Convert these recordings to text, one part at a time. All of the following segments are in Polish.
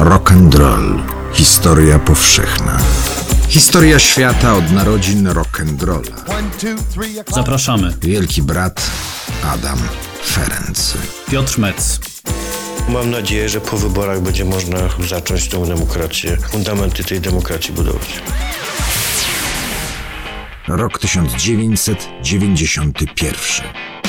Rock and roll. Historia powszechna. Historia świata od narodzin rock and rolla. Zapraszamy. Wielki brat Adam Ferenc. Piotr Metz. Mam nadzieję, że po wyborach będzie można zacząć tą demokrację, fundamenty tej demokracji budować. Rok 1991.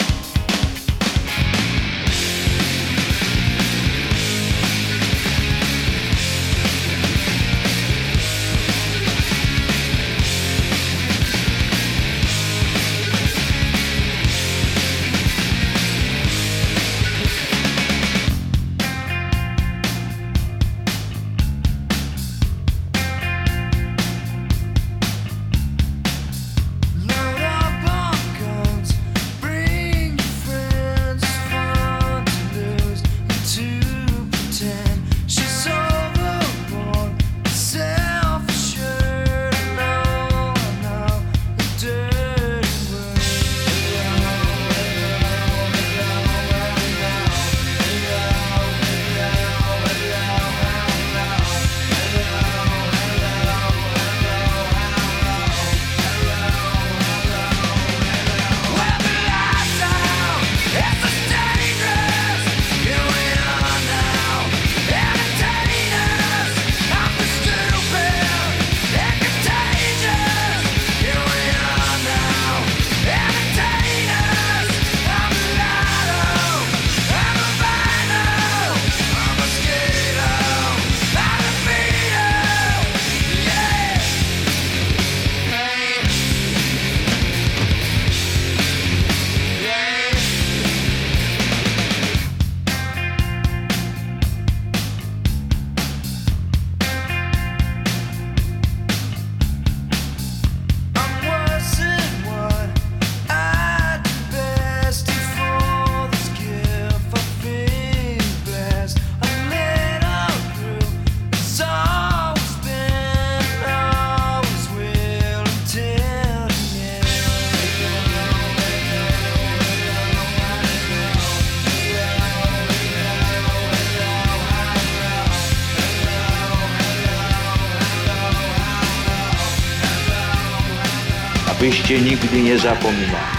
nigdy nie zapominali.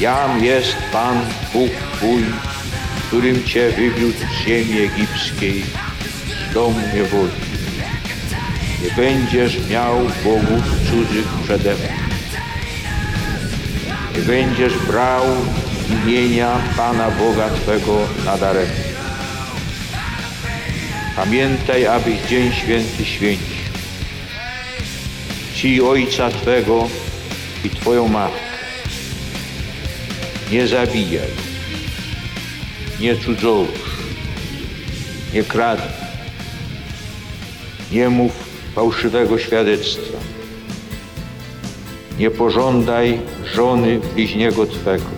Jam jest Pan Bóg Twój, którym Cię wywiódł z ziemi egipskiej, z domu niewoli. Nie będziesz miał bogów cudzych przede mną. Nie będziesz brał imienia Pana Boga Twego nadaremnie. Pamiętaj, abyś dzień święty święcił. Ci ojca Twego i Twoją matkę. Nie zabijaj, nie cudzołóż, nie kradnij, nie mów fałszywego świadectwa, nie pożądaj żony bliźniego Twego,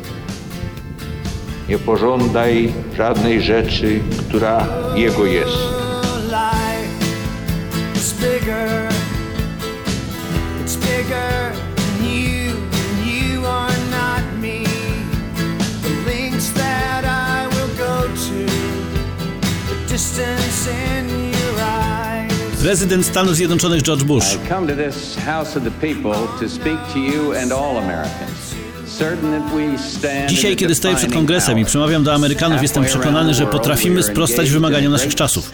nie pożądaj żadnej rzeczy, która Jego jest. It's bigger Prezydent Stanów Zjednoczonych George Bush. Dzisiaj, kiedy stoję przed Kongresem i przemawiam do Amerykanów, jestem przekonany, że potrafimy sprostać wymaganiom naszych czasów.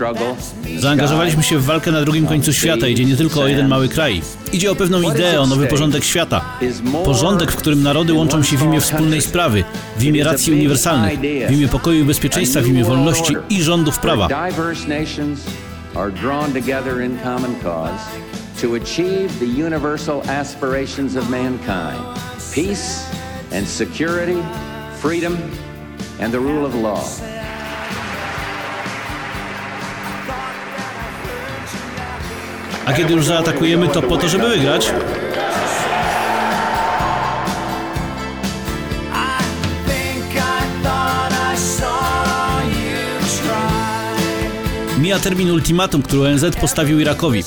Zaangażowaliśmy się w walkę na drugim końcu świata. Idzie nie tylko o jeden mały kraj. Idzie o pewną ideę, o nowy porządek świata. Porządek, w którym narody łączą się w imię wspólnej sprawy, w imię racji uniwersalnych, w imię pokoju i bezpieczeństwa, w imię wolności i rządów prawa. To achieve the universal aspirations of mankind. Peace and security, freedom and the rule of law. A kiedy już zaatakujemy, to po to, żeby wygrać. Mija termin ultimatum, który ONZ postawił Irakowi.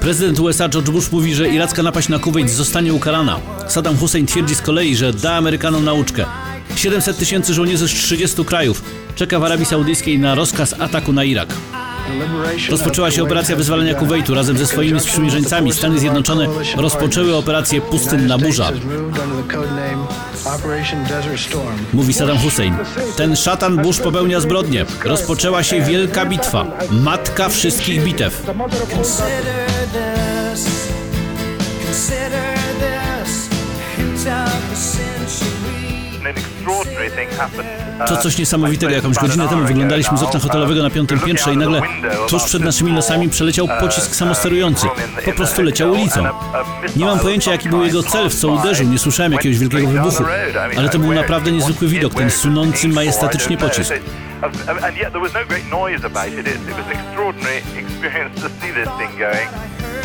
Prezydent USA George Bush mówi, że iracka napaść na Kuwait zostanie ukarana. Saddam Hussein twierdzi z kolei, że da Amerykanom nauczkę. 700 tysięcy żołnierzy z 30 krajów czeka w Arabii Saudyjskiej na rozkaz ataku na Irak. Rozpoczęła się operacja wyzwalenia Kuwejtu razem ze swoimi sprzymierzeńcami. Stany Zjednoczone rozpoczęły operację Pustynna Burza. Mówi Saddam Hussein. Ten szatan Bush popełnia zbrodnie. Rozpoczęła się wielka bitwa. Matka wszystkich bitew. This, consider this, hint of the century. To coś niesamowitego. Jakąś godzinę temu wyglądaliśmy z okna hotelowego na piątym piętrze i nagle tuż przed naszymi nosami przeleciał pocisk samosterujący. Po prostu leciał ulicą. Nie mam pojęcia, jaki był jego cel, w co uderzył. Nie słyszałem jakiegoś wielkiego wybuchu. Ale to był naprawdę niezwykły widok, ten sunący majestatycznie pocisk. And yet there was no great noise about it. It, it was an extraordinary experience to see this thing going.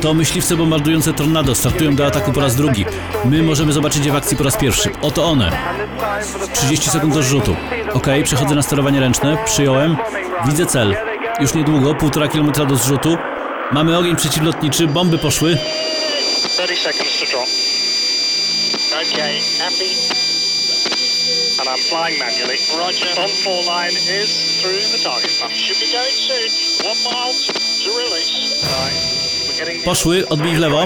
To myśliwce bombardujące tornado startują do ataku po raz drugi. My możemy zobaczyć je w akcji po raz pierwszy. Oto one. 30 sekund do zrzutu. Ok, przechodzę na sterowanie ręczne. Przyjąłem. Widzę cel. Już niedługo, półtora kilometra do zrzutu. Mamy ogień przeciwlotniczy, bomby poszły. 30 seconds to drop. Okay, happy. And I'm flying manually. Roger. On four line is through the target. Should be going soon. One mile Poszły, odbij w lewo.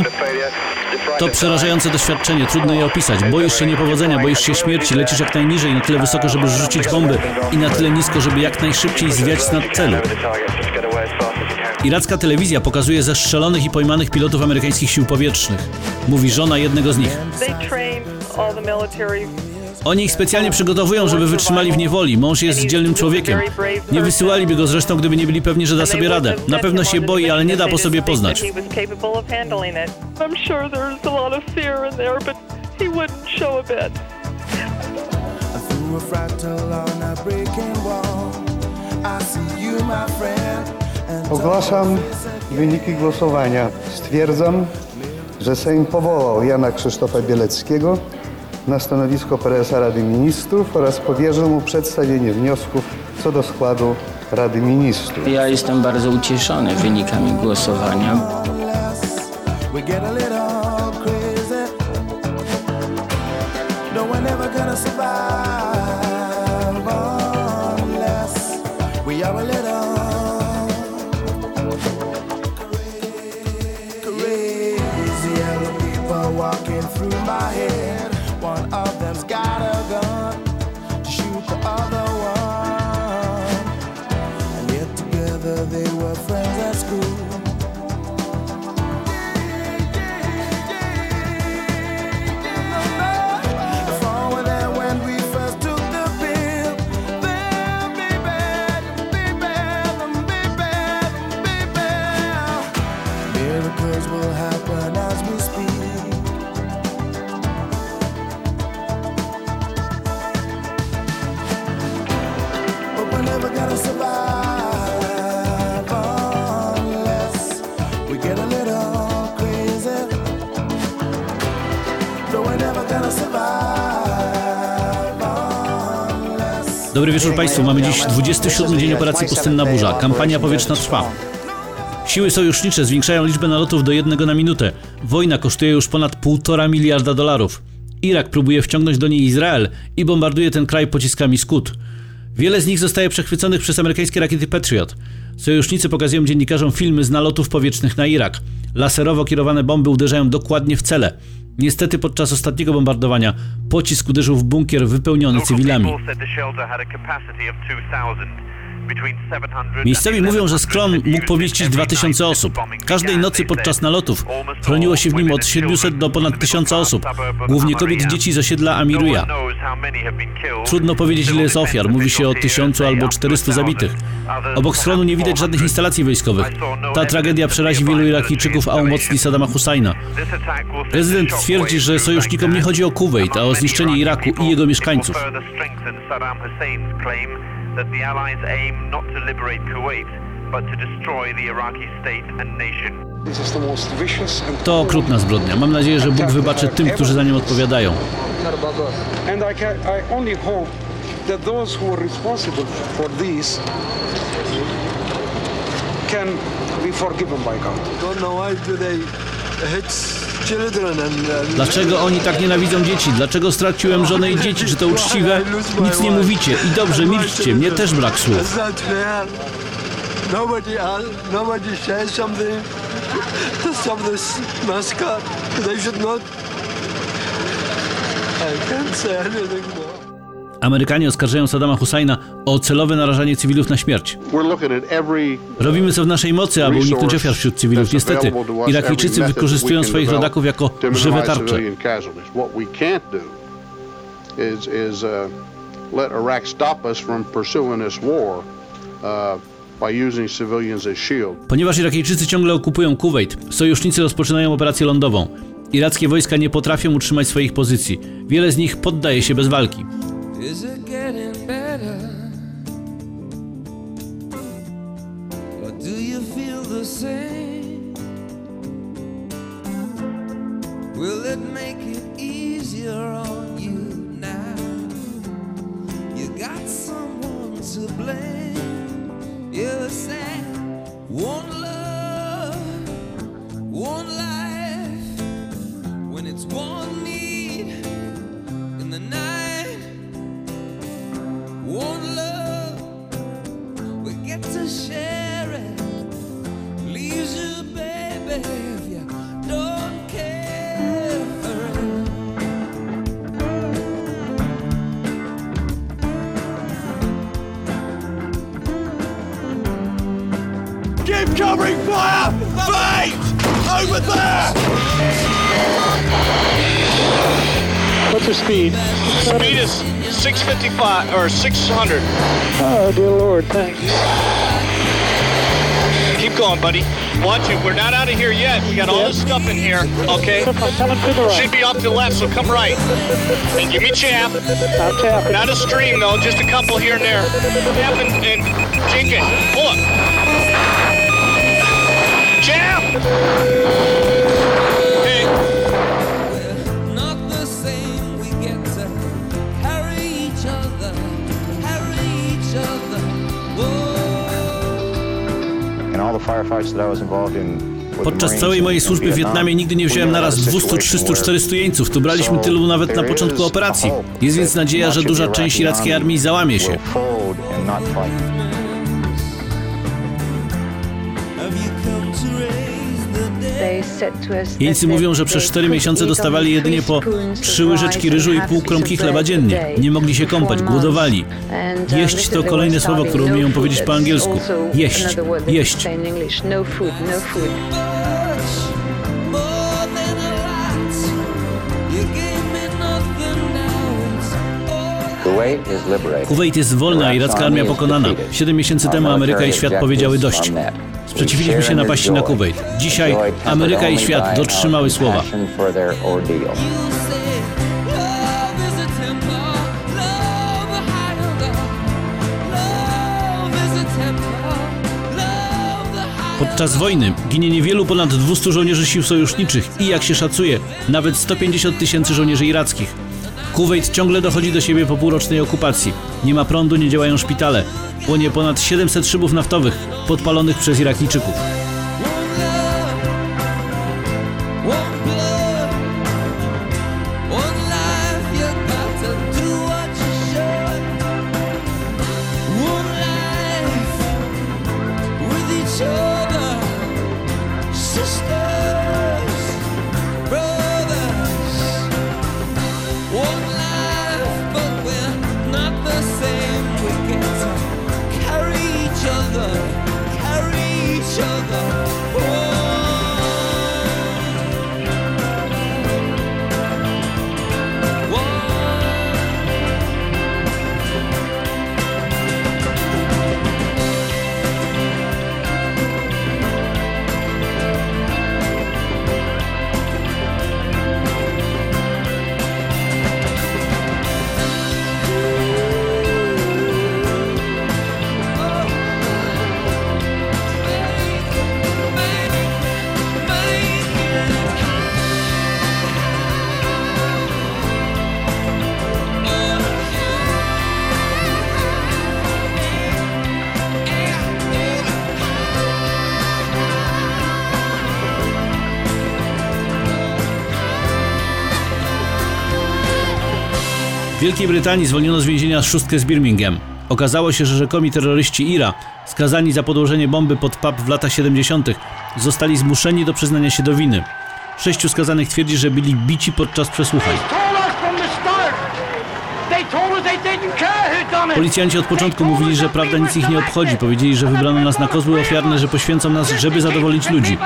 To przerażające doświadczenie, trudno je opisać. Boisz się niepowodzenia, boisz się śmierci, lecisz jak najniżej, na tyle wysoko, żeby rzucić bomby i na tyle nisko, żeby jak najszybciej zwiać nad celu. Iracka telewizja pokazuje zestrzelonych i pojmanych pilotów amerykańskich sił powietrznych. Mówi żona jednego z nich. Oni ich specjalnie przygotowują, żeby wytrzymali w niewoli. Mąż jest dzielnym człowiekiem. Nie wysyłaliby go zresztą, gdyby nie byli pewni, że da sobie radę. Na pewno się boi, ale nie da po sobie poznać. Ogłaszam wyniki głosowania. Stwierdzam, że Sejm powołał Jana Krzysztofa Bieleckiego na stanowisko prezesa Rady Ministrów oraz powierzył mu przedstawienie wniosków co do składu Rady Ministrów. Ja jestem bardzo ucieszony wynikami głosowania. we they were friends at school. Dobry wieczór Państwu. Mamy dziś 27 dzień operacji Pustynna Burza. Kampania powietrzna trwa. Siły sojusznicze zwiększają liczbę nalotów do jednego na minutę. Wojna kosztuje już ponad 1,5 miliarda dolarów. Irak próbuje wciągnąć do niej Izrael i bombarduje ten kraj pociskami Scud. Wiele z nich zostaje przechwyconych przez amerykańskie rakiety Patriot. Sojusznicy pokazują dziennikarzom filmy z nalotów powietrznych na Irak. Laserowo kierowane bomby uderzają dokładnie w cele. Niestety podczas ostatniego bombardowania pocisk uderzył w bunkier wypełniony cywilami. Miejscowi mówią, że sklon mógł pomieścić 2000 osób. Każdej nocy podczas nalotów chroniło się w nim od 700 do ponad 1000 osób, głównie kobiet i dzieci z osiedla Amiruja. Trudno powiedzieć ile jest ofiar, mówi się o 1000 albo 400 zabitych. Obok schronu nie widać żadnych instalacji wojskowych. Ta tragedia przerazi wielu Irakijczyków, a umocni Saddama Husajna. Prezydent twierdzi, że sojusznikom nie chodzi o Kuwejt, a o zniszczenie Iraku i jego mieszkańców. That the Allies aim not to liberate Kuwait, but to destroy the Iraqi state and nation. To okrutna zbrodnia. Mam nadzieję, że Bóg wybaczy tym, którzy za nią odpowiadają. And I, can, I only hope that those who are responsible for this can be forgiven by God. Don't know why do they Dlaczego oni tak nienawidzą dzieci? Dlaczego straciłem żonę i dzieci? Czy to uczciwe? Nic nie mówicie. I dobrze, milczcie. Mnie też brak słów. I can't say anything more. Amerykanie oskarżają Saddama Husajna o celowe narażanie cywilów na śmierć. Robimy co w naszej mocy, aby uniknąć ofiar wśród cywilów. Niestety, Irakijczycy wykorzystują swoich rodaków jako żywe tarcze. uh, let Iraq stop us from pursuing this war uh. Ponieważ Irakijczycy ciągle okupują Kuwait, sojusznicy rozpoczynają operację lądową. Irackie wojska nie potrafią utrzymać swoich pozycji. Wiele z nich poddaje się bez walki. Is it getting better? Or do you feel the same? Will it make it easier on you now? You got someone to blame. You said one Over there! What's your speed? Speed is 655 or 600. Oh, dear Lord, thanks. Keep going, buddy. Watch it. We're not out of here yet. We got all this stuff in here. Okay. Should be off to the left, so come right. And give me chap. I'm tapping. Not a stream though, just a couple here and there. Chap and, and. Look. Chap. Hey. The Podczas całej mojej in służby w Vietnam, Wietnamie nigdy nie wziąłem never naraz had a 200, situation 300, where 400 jeńców. Tu braliśmy tylu nawet na początku operacji. Jest więc that nadzieja, że duża the część irackiej armii załamie się. Jeńcy mówią, że przez 4 miesiące dostawali jedynie po 3 łyżeczki ryżu i pół kromki chleba dziennie. Nie mogli się kąpać, głodowali. Jeść to kolejne słowo, które umieją powiedzieć po angielsku. Jeść, jeść. Kuwait jest wolna, iracka armia pokonana. Siedem miesięcy temu Ameryka i świat powiedziały dość. Sprzeciwiliśmy się napaści na Kuwait. Dzisiaj Ameryka i świat dotrzymały słowa. Podczas wojny ginie niewielu ponad 200 żołnierzy sił sojuszniczych i jak się szacuje, nawet 150 tysięcy żołnierzy irackich. Kuwait ciągle dochodzi do siebie po półrocznej okupacji. Nie ma prądu, nie działają szpitale. Płonie ponad 700 szybów naftowych podpalonych przez Irakijczyków. Wielkiej Brytanii zwolniono z więzienia szóstkę z Birmingham. Okazało się, że rzekomi terroryści IRA, skazani za podłożenie bomby pod pub w latach 70., zostali zmuszeni do przyznania się do winy. Sześciu skazanych twierdzi, że byli bici podczas przesłuchań. Policjanci od początku mówili, że prawda nic ich nie obchodzi. Powiedzieli, że wybrano nas na kozły ofiarne, że poświęcą nas, żeby zadowolić ludzi.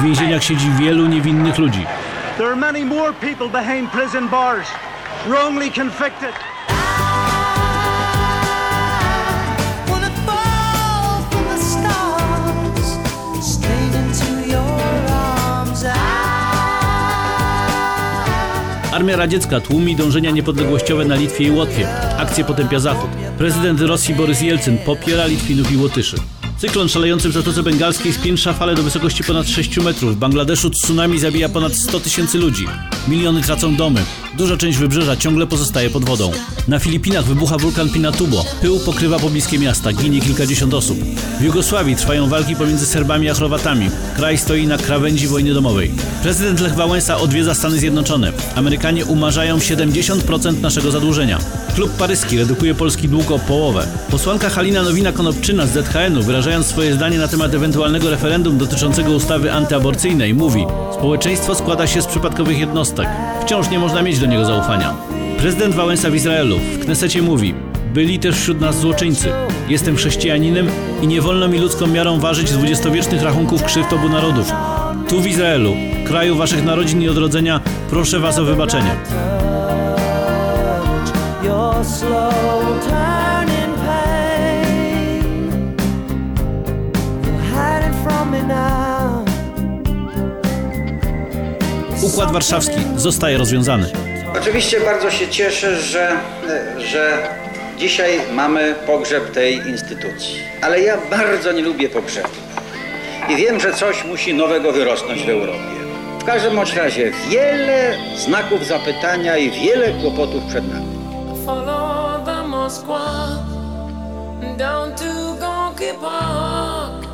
W więzieniach siedzi wielu niewinnych ludzi. There are many more people behind prison bars, wrongly convicted. Armia radziecka tłumi dążenia niepodległościowe na Litwie i Łotwie. Akcję potępia Zachód. Prezydent Rosji Borys Jelcyn popiera Litwinów i Łotyszy. Cyklon szalejący w Zatoce Bengalskiej spiętrza fale do wysokości ponad 6 metrów. W Bangladeszu tsunami zabija ponad 100 tysięcy ludzi. Miliony tracą domy. Duża część wybrzeża ciągle pozostaje pod wodą. Na Filipinach wybucha wulkan Pinatubo. Pył pokrywa pobliskie miasta. Ginie kilkadziesiąt osób. W Jugosławii trwają walki pomiędzy Serbami a Chorwatami. Kraj stoi na krawędzi wojny domowej. Prezydent Lech Wałęsa odwiedza Stany Zjednoczone. Amerykanie umarzają 70% naszego zadłużenia. Klub paryski redukuje polski dług o połowę. Posłanka Halina Nowina-Konopczyna z ZHN-u, wyrażając swoje zdanie na temat ewentualnego referendum dotyczącego ustawy antyaborcyjnej, mówi Społeczeństwo składa się z przypadkowych jednostek. Wciąż nie można mieć do zaufania. Prezydent Wałęsa w Izraelu w Knesecie mówi byli też wśród nas złoczyńcy. Jestem chrześcijaninem i nie wolno mi ludzką miarą ważyć dwudziestowiecznych rachunków krzywd obu narodów. Tu w Izraelu, kraju waszych narodzin i odrodzenia, proszę was o wybaczenie. Układ warszawski zostaje rozwiązany. Oczywiście bardzo się cieszę, że, że dzisiaj mamy pogrzeb tej instytucji. Ale ja bardzo nie lubię pogrzebów. I wiem, że coś musi nowego wyrosnąć w Europie. W każdym bądź razie wiele znaków zapytania i wiele kłopotów przed nami. Park,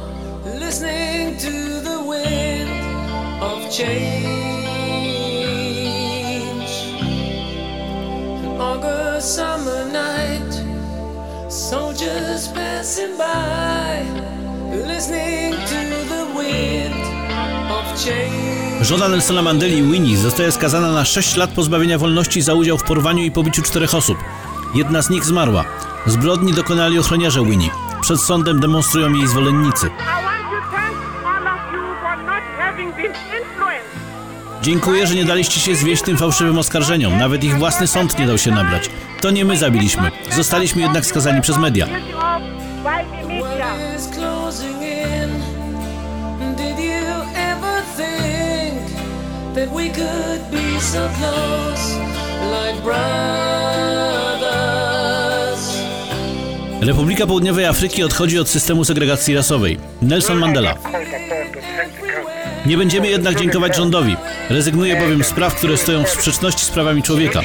listening to the wind of change. Summer night, soldiers passing by, listening to the wind of change. Żona Nelsona Mandeli, Winnie, zostaje skazana na 6 lat pozbawienia wolności za udział w porwaniu i pobiciu czterech osób. Jedna z nich zmarła. Zbrodni dokonali ochroniarze Winnie. Przed sądem demonstrują jej zwolennicy. Dziękuję, że nie daliście się zwieść tym fałszywym oskarżeniom. Nawet ich własny sąd nie dał się nabrać. To nie my zabiliśmy. Zostaliśmy jednak skazani przez media. Republika Południowej Afryki odchodzi od systemu segregacji rasowej. Nelson Mandela. Nie będziemy jednak dziękować rządowi. Rezygnuje bowiem z praw, które stoją w sprzeczności z prawami człowieka.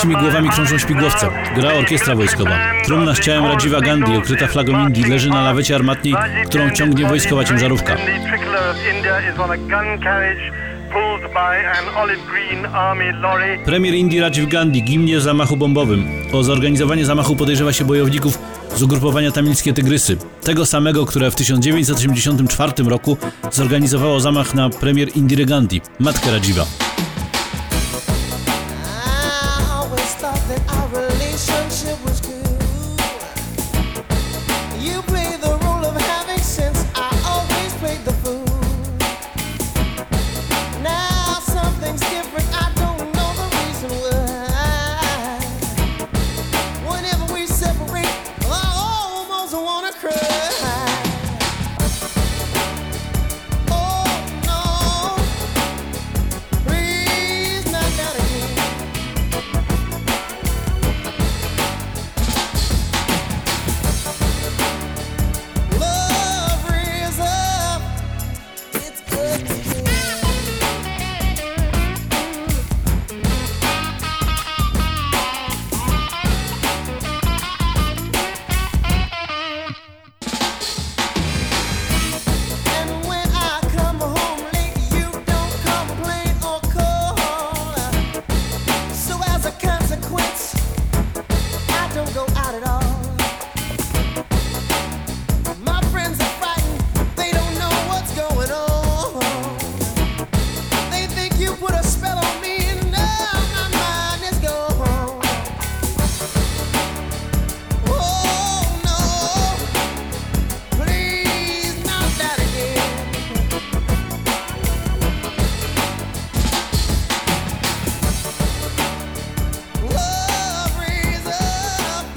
Naszymi głowami krążą śmigłowce. Gra orkiestra wojskowa. Trumna z ciałem Radziwa Gandhi, okryta flagą Indii, leży na lawecie armatniej, którą ciągnie wojskowa ciężarówka. Premier Indii Radziv Gandhi gimnie w zamachu bombowym. O zorganizowanie zamachu podejrzewa się bojowników z ugrupowania tamilskie Tygrysy. Tego samego, które w 1984 roku zorganizowało zamach na premier Indira Gandhi, matkę Radziva.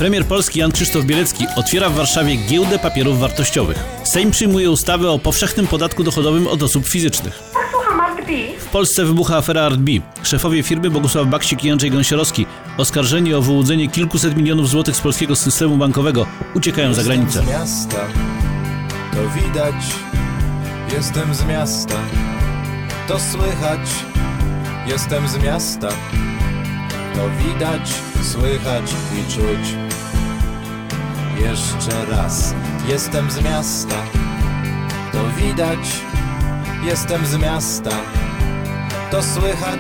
Premier Polski Jan Krzysztof Bielecki otwiera w Warszawie giełdę papierów wartościowych. Sejm przyjmuje ustawę o powszechnym podatku dochodowym od osób fizycznych. B. W Polsce wybucha afera Art B. Szefowie firmy Bogusław Baksik i Andrzej Gąsiorowski, oskarżeni o wyłudzenie kilkuset milionów złotych z polskiego systemu bankowego, uciekają za granicę. z miasta, to widać. Jestem z miasta, to słychać. Jestem z miasta, to widać, słychać i czuć. Jeszcze raz, jestem z miasta, to widać. Jestem z miasta, to słychać.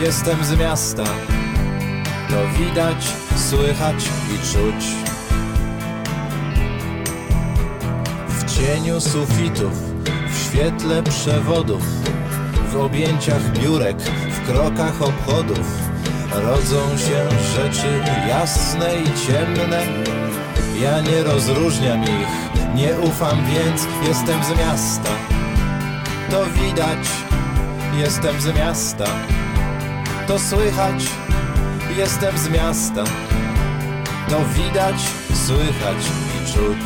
Jestem z miasta, to widać, słychać i czuć. W cieniu sufitów, w świetle przewodów, w objęciach biurek, w krokach obchodów rodzą się rzeczy jasne i ciemne. Ja nie rozróżniam ich, nie ufam, więc jestem z miasta. To widać, jestem z miasta. To słychać, jestem z miasta. To widać, słychać i czuć.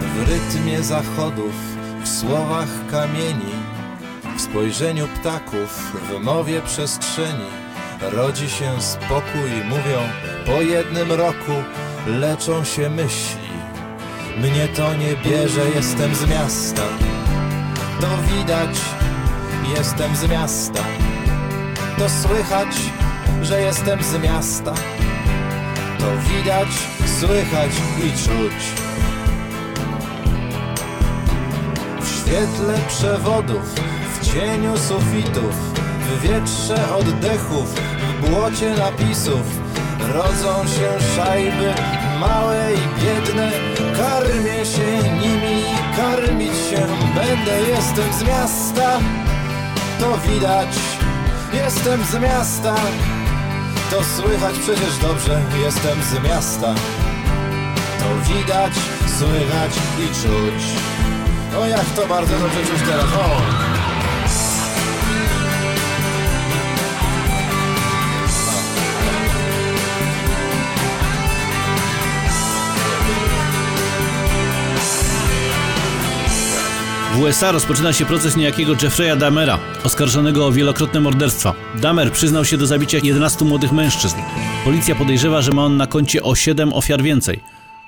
W rytmie zachodów, w słowach kamieni, W spojrzeniu ptaków, w mowie przestrzeni rodzi się spokój, mówią po jednym roku leczą się myśli. Mnie to nie bierze, jestem z miasta. To widać, jestem z miasta. To słychać, że jestem z miasta. To widać, słychać i czuć. W świetle przewodów, w cieniu sufitów, w wietrze oddechów, w błocie napisów rodzą się szajby małe i biedne. Karmię się nimi, karmić się będę. Jestem z miasta, to widać. Jestem z miasta, to słychać przecież dobrze. Jestem z miasta, to widać, słychać i czuć. O jak to bardzo dobrze czuć teraz. O! W USA rozpoczyna się proces niejakiego Jeffrey'a Dahmera, oskarżonego o wielokrotne morderstwa. Dahmer przyznał się do zabicia 11 młodych mężczyzn. Policja podejrzewa, że ma on na koncie o 7 ofiar więcej.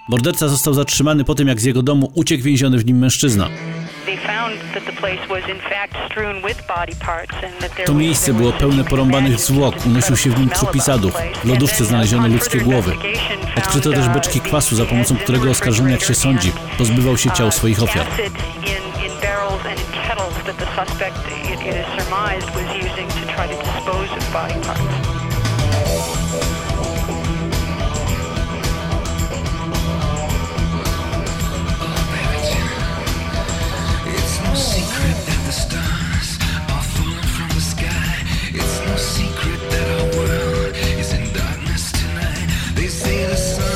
Morderca został zatrzymany po tym, jak z jego domu uciekł więziony w nim mężczyzna. To miejsce było pełne porąbanych zwłok, unosił się w nim trup i. W lodówce znaleziono ludzkie głowy. Odkryto też beczki kwasu, za pomocą którego oskarżony, jak się sądzi, pozbywał się ciał swoich ofiar. The suspect, it, it is surmised, was using to try to dispose of body parts. It's no secret that our world is in darkness tonight. They say the sun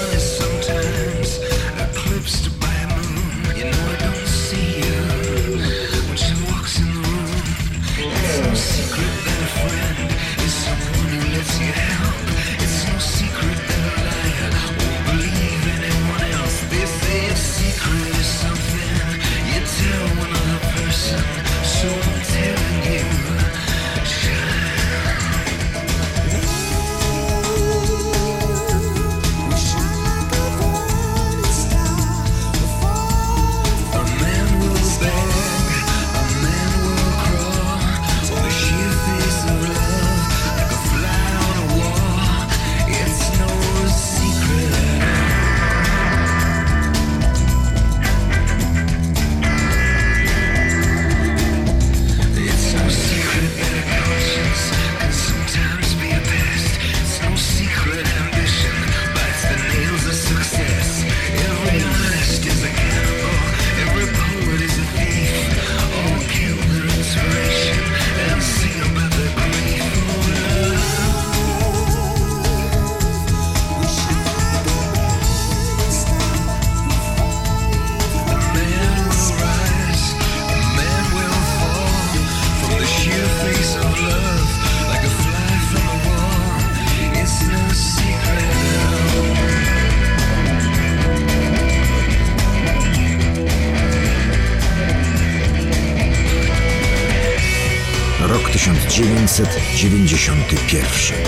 Rok 1991.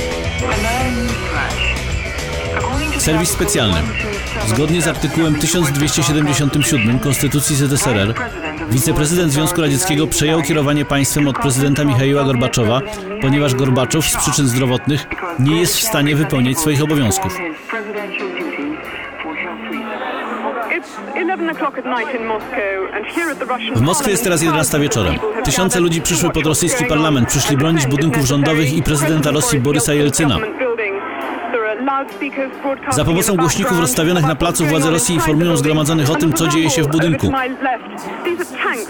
Serwis specjalny. Zgodnie z artykułem 1277 Konstytucji ZSRR, wiceprezydent Związku Radzieckiego przejął kierowanie państwem od prezydenta Michaiła Gorbaczowa, ponieważ Gorbaczow z przyczyn zdrowotnych nie jest w stanie wypełniać swoich obowiązków. W Moskwie jest teraz 11 wieczorem. Tysiące ludzi przyszły pod rosyjski parlament, przyszli bronić budynków rządowych i prezydenta Rosji Borysa Jelcyna. Za pomocą głośników rozstawionych na placu władze Rosji informują zgromadzonych o tym, co dzieje się w budynku.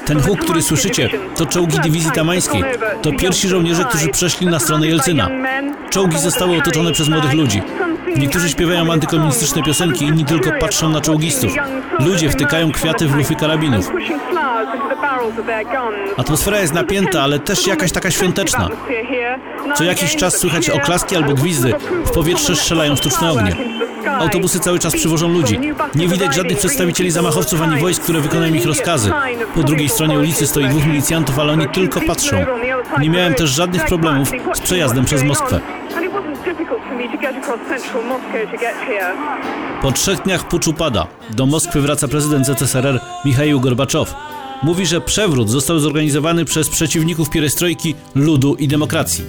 Ten huk, który słyszycie, to czołgi dywizji tamańskiej. To pierwsi żołnierze, którzy przeszli na stronę Jelcyna. Czołgi zostały otoczone przez młodych ludzi. Niektórzy śpiewają antykomunistyczne piosenki, inni tylko patrzą na czołgistów. Ludzie wtykają kwiaty w lufy karabinów. Atmosfera jest napięta, ale też jakaś taka świąteczna. Co jakiś czas słychać oklaski albo gwizdy. W powietrze strzelają sztuczne ognie. Autobusy cały czas przywożą ludzi. Nie widać żadnych przedstawicieli zamachowców ani wojsk, które wykonają ich rozkazy. Po drugiej stronie ulicy stoi dwóch milicjantów, ale oni tylko patrzą. Nie miałem też żadnych problemów z przejazdem przez Moskwę. Po trzech dniach puczu pada. Do Moskwy wraca prezydent ZSRR Michaił Gorbaczow. Mówi, że przewrót został zorganizowany przez przeciwników pierestrojki, ludu i demokracji.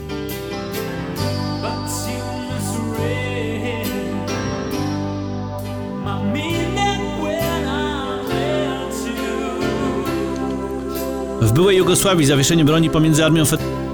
W byłej Jugosławii zawieszenie broni pomiędzy armią Fed...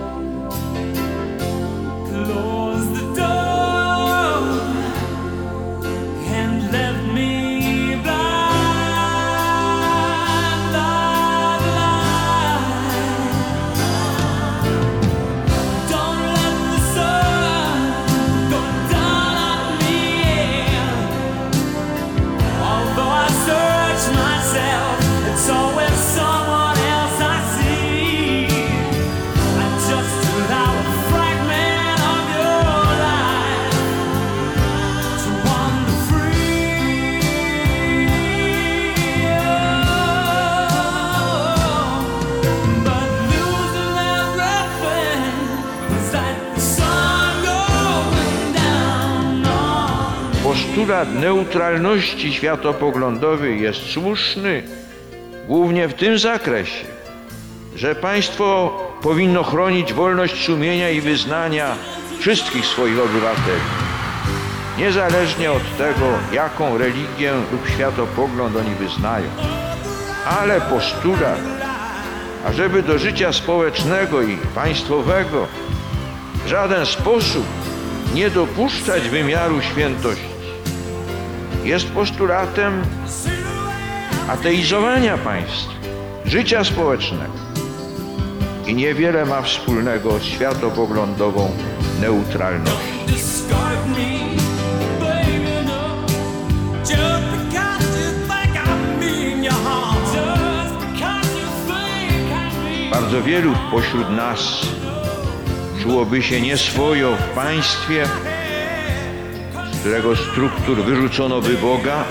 neutralności światopoglądowej jest słuszny głównie w tym zakresie, że państwo powinno chronić wolność sumienia i wyznania wszystkich swoich obywateli, niezależnie od tego, jaką religię lub światopogląd oni wyznają. Ale postulat, ażeby do życia społecznego i państwowego w żaden sposób nie dopuszczać wymiaru świętości, jest postulatem ateizowania państwa, życia społecznego i niewiele ma wspólnego z światopoglądową neutralnością. no. Bardzo wielu pośród nas czułoby się nieswojo w państwie, którego struktur wyrzucono by Boga,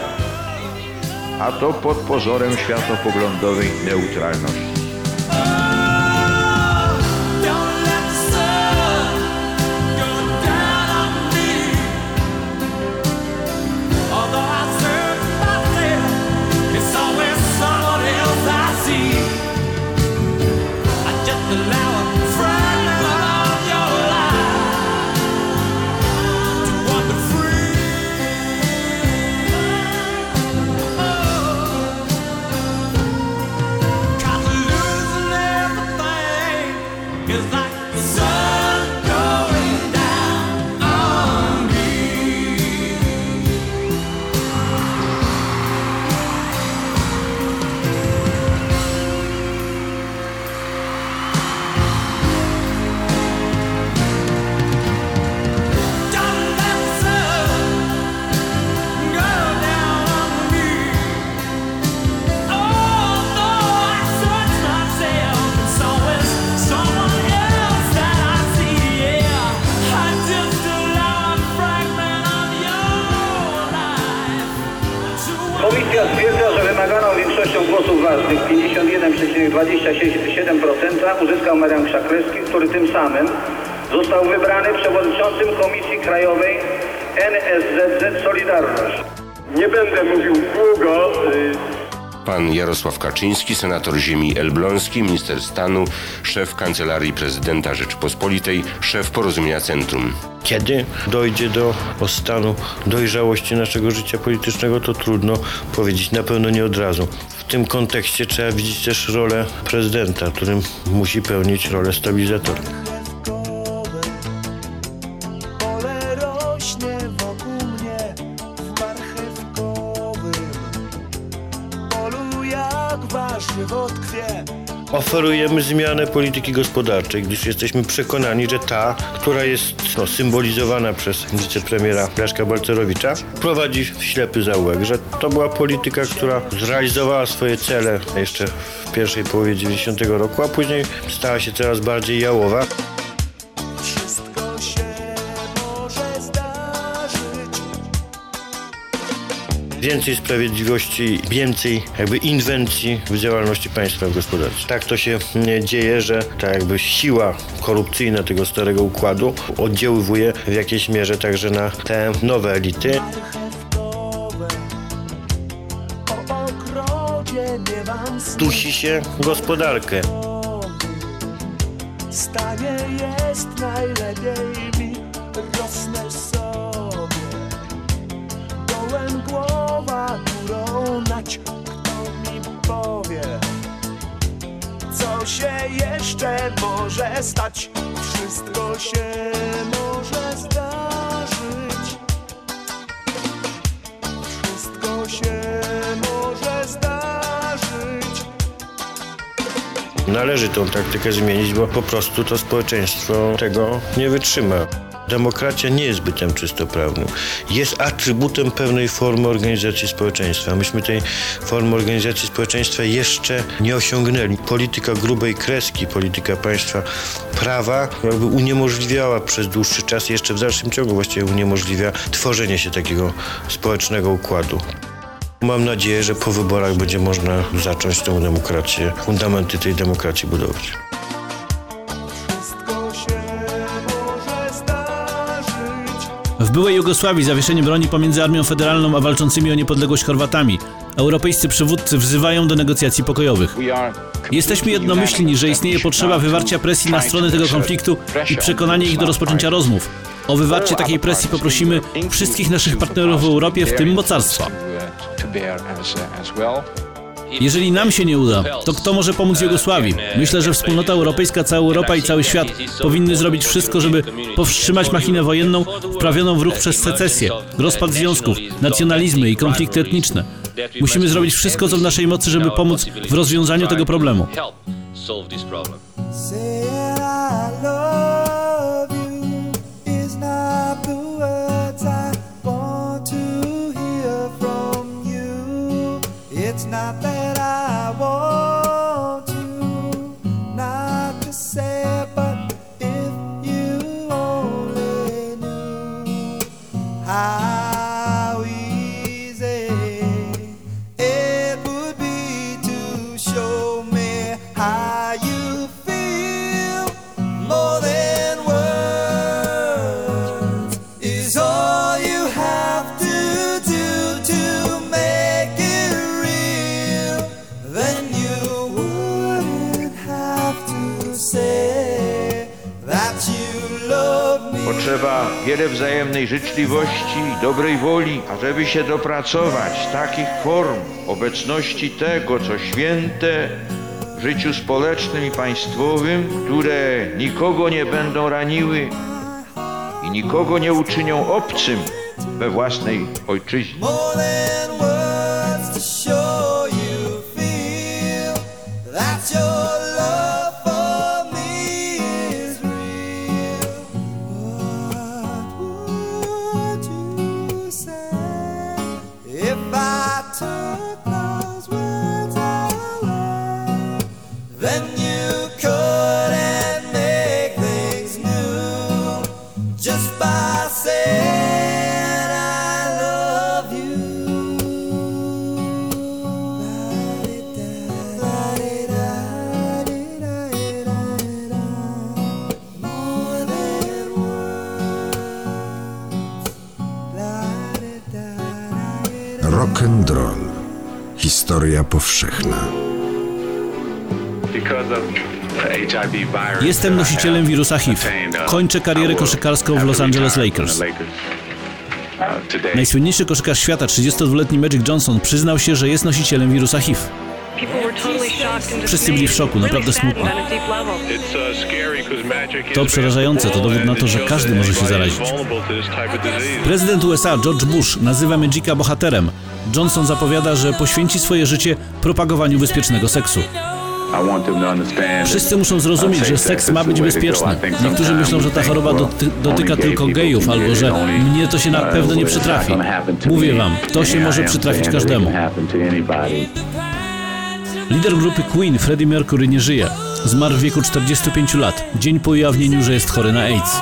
a to pod pozorem światopoglądowej neutralności. Komisja stwierdza, że wymaganą większością głosów ważnych 51,27% uzyskał Marian Krzaklewski, który tym samym został wybrany przewodniczącym Komisji Krajowej NSZZ Solidarność. Nie będę mówił długo. Pan Jarosław Kaczyński, senator ziemi elbląskiej, minister stanu, szef Kancelarii Prezydenta Rzeczypospolitej, szef Porozumienia Centrum. Kiedy dojdzie do stanu dojrzałości naszego życia politycznego, to trudno powiedzieć, na pewno nie od razu. W tym kontekście trzeba widzieć też rolę prezydenta, którym musi pełnić rolę stabilizatora. Oferujemy zmianę polityki gospodarczej, gdyż jesteśmy przekonani, że ta, która jest no, symbolizowana przez wicepremiera Leszka Balcerowicza, prowadzi w ślepy zaułek, że to była polityka, która zrealizowała swoje cele jeszcze w pierwszej połowie 90 roku, a później stała się coraz bardziej jałowa. Więcej sprawiedliwości, więcej jakby inwencji w działalności państwa gospodarczej. Tak to się nie dzieje, że ta jakby siła korupcyjna tego starego układu oddziaływuje w jakiejś mierze także na te nowe elity. Dusi się gospodarkę. Stanie jest najlepiej mi, rosnę sobie. Górą nać, kto mi powie, co się jeszcze może stać. Wszystko się może zdarzyć. Należy tą taktykę zmienić, bo po prostu to społeczeństwo tego nie wytrzyma. Demokracja nie jest bytem czysto prawnym. Jest atrybutem pewnej formy organizacji społeczeństwa. Myśmy tej formy organizacji społeczeństwa jeszcze nie osiągnęli. Polityka grubej kreski, polityka państwa prawa jakby uniemożliwiała przez dłuższy czas, jeszcze w dalszym ciągu właściwie uniemożliwia tworzenie się takiego społecznego układu. Mam nadzieję, że po wyborach będzie można zacząć tę demokrację, fundamenty tej demokracji budować. Wszystko się może zdarzyć. W byłej Jugosławii zawieszenie broni pomiędzy Armią Federalną a walczącymi o niepodległość Chorwatami. Europejscy przywódcy wzywają do negocjacji pokojowych. Jesteśmy jednomyślni, że istnieje potrzeba wywarcia presji na stronę tego konfliktu i przekonania ich do rozpoczęcia rozmów. O wywarcie takiej presji poprosimy wszystkich naszych partnerów w Europie, w tym mocarstwa. Jeżeli nam się nie uda, to kto może pomóc Jugosławii? Myślę, że wspólnota europejska, cała Europa i cały świat powinny zrobić wszystko, żeby powstrzymać machinę wojenną wprawioną w ruch przez secesję, rozpad związków, nacjonalizmy i konflikty etniczne. Musimy zrobić wszystko, co w naszej mocy, żeby pomóc w rozwiązaniu tego problemu. Wiele wzajemnej życzliwości i dobrej woli, ażeby się dopracować takich form obecności tego, co święte w życiu społecznym i państwowym, które nikogo nie będą raniły i nikogo nie uczynią obcym we własnej ojczyźnie. Roll. Historia powszechna. Jestem nosicielem wirusa HIV. Kończę karierę koszykarską w Los Angeles Lakers. Najsłynniejszy koszykarz świata, 32-letni Magic Johnson, przyznał się, że jest nosicielem wirusa HIV. Wszyscy byli w szoku, naprawdę smutno. To przerażające, to dowód na to, że każdy może się zarazić. Prezydent USA George Bush nazywa Magica bohaterem. Johnson zapowiada, że poświęci swoje życie propagowaniu bezpiecznego seksu. Wszyscy muszą zrozumieć, że seks ma być bezpieczny. Niektórzy myślą, że ta choroba doty dotyka tylko gejów, albo że mnie to się na pewno nie przytrafi. Mówię wam, to się może przytrafić każdemu. Lider grupy Queen, Freddie Mercury, nie żyje. Zmarł w wieku 45 lat, dzień po ujawnieniu, że jest chory na AIDS.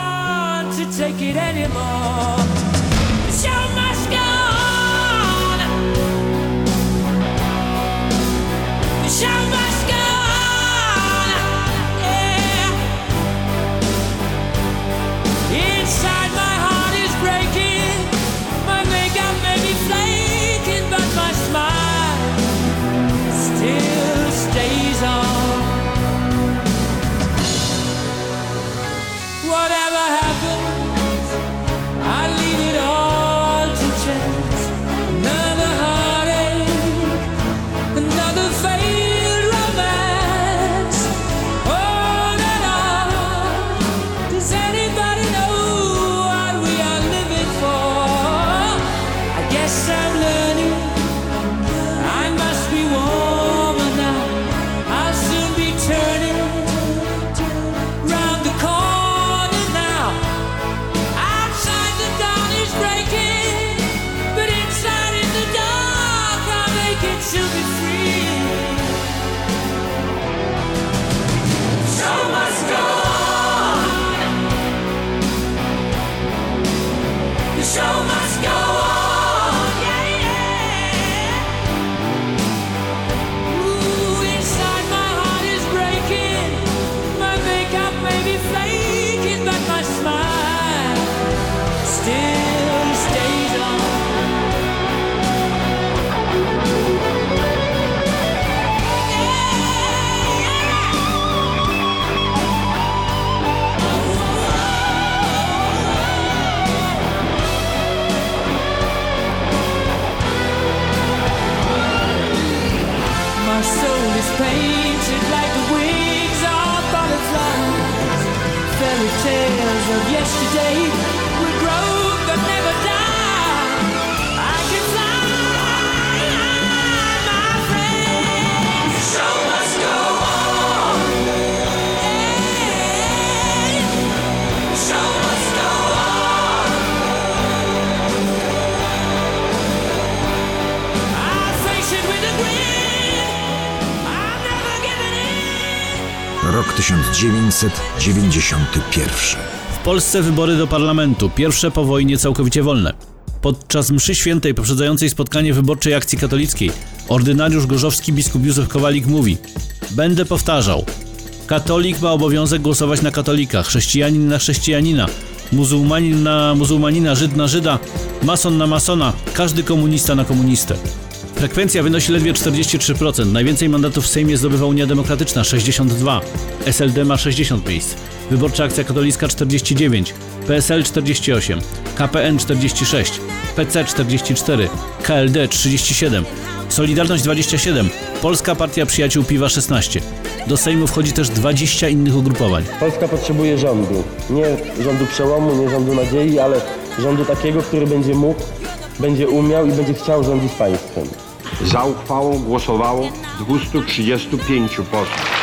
Painted like the wings of butterflies. Fairy tales of yesterday Rok 1991. W Polsce wybory do parlamentu, pierwsze po wojnie całkowicie wolne. Podczas mszy świętej poprzedzającej spotkanie wyborczej akcji katolickiej, ordynariusz gorzowski biskup Józef Kowalik mówi Będę powtarzał, katolik ma obowiązek głosować na katolika, chrześcijanin na chrześcijanina, muzułmanin na muzułmanina, żyd na żyda, mason na masona, każdy komunista na komunistę. Frekwencja wynosi ledwie 43%. Najwięcej mandatów w Sejmie zdobywa Unia Demokratyczna 62, SLD ma 60 miejsc, Wyborcza Akcja Katolicka 49, PSL 48, KPN 46, PC 44, KLD 37, Solidarność 27, Polska Partia Przyjaciół Piwa 16. Do Sejmu wchodzi też 20 innych ugrupowań. Polska potrzebuje rządu. Nie rządu przełomu, nie rządu nadziei, ale rządu takiego, który będzie mógł, będzie umiał i będzie chciał rządzić państwem. Za uchwałą głosowało 235 posłów.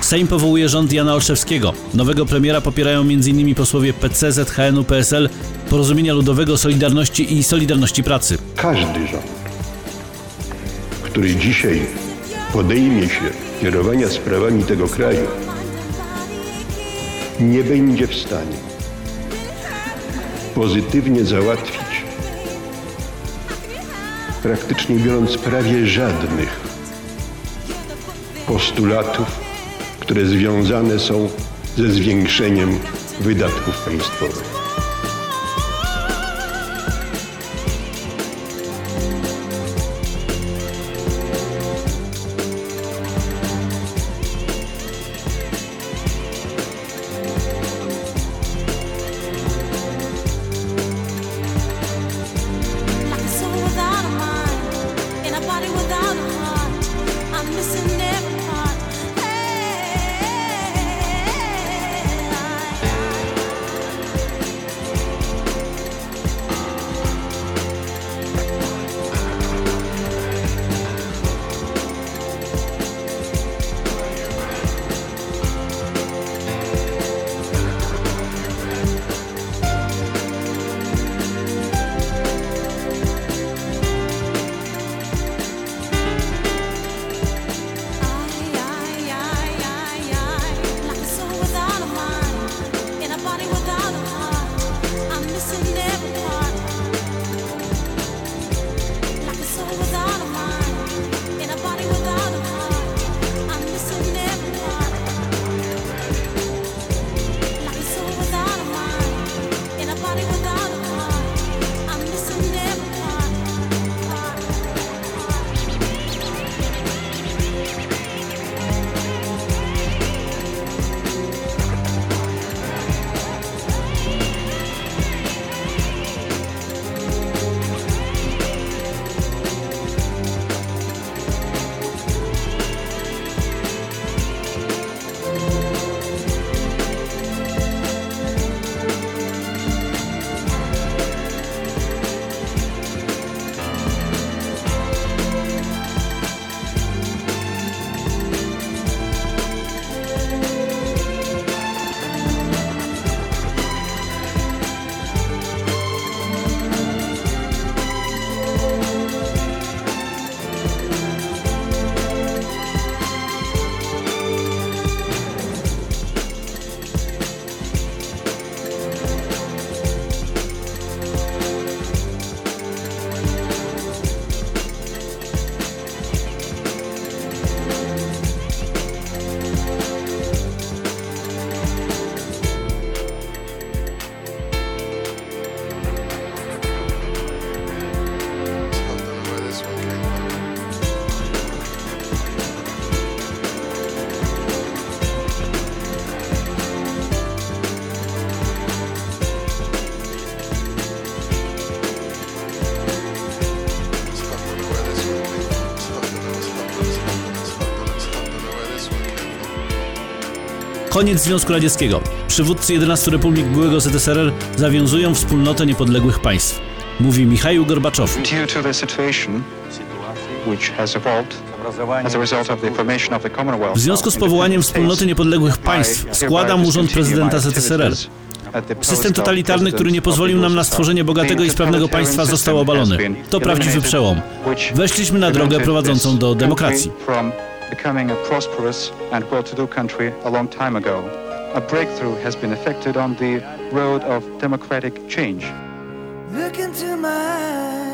Sejm powołuje rząd Jana Olszewskiego. Nowego premiera popierają m.in. posłowie PC, ZHN-u, PSL, Porozumienia Ludowego, Solidarności i Solidarności Pracy. Każdy rząd, który dzisiaj podejmie się kierowania sprawami tego kraju, nie będzie w stanie pozytywnie załatwić, praktycznie biorąc, prawie żadnych postulatów, które związane są ze zwiększeniem wydatków państwowych. Koniec Związku Radzieckiego. Przywódcy 11 republik byłego ZSRR zawiązują wspólnotę niepodległych państw. Mówi Michał Gorbaczow. W związku z powołaniem wspólnoty niepodległych państw składam urząd prezydenta ZSRR. System totalitarny, który nie pozwolił nam na stworzenie bogatego i sprawnego państwa, został obalony. To prawdziwy przełom. Weszliśmy na drogę prowadzącą do demokracji. becoming a prosperous and well-to-do country a long time ago. A breakthrough has been effected on the road of democratic change. Look into my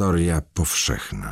historia powszechna.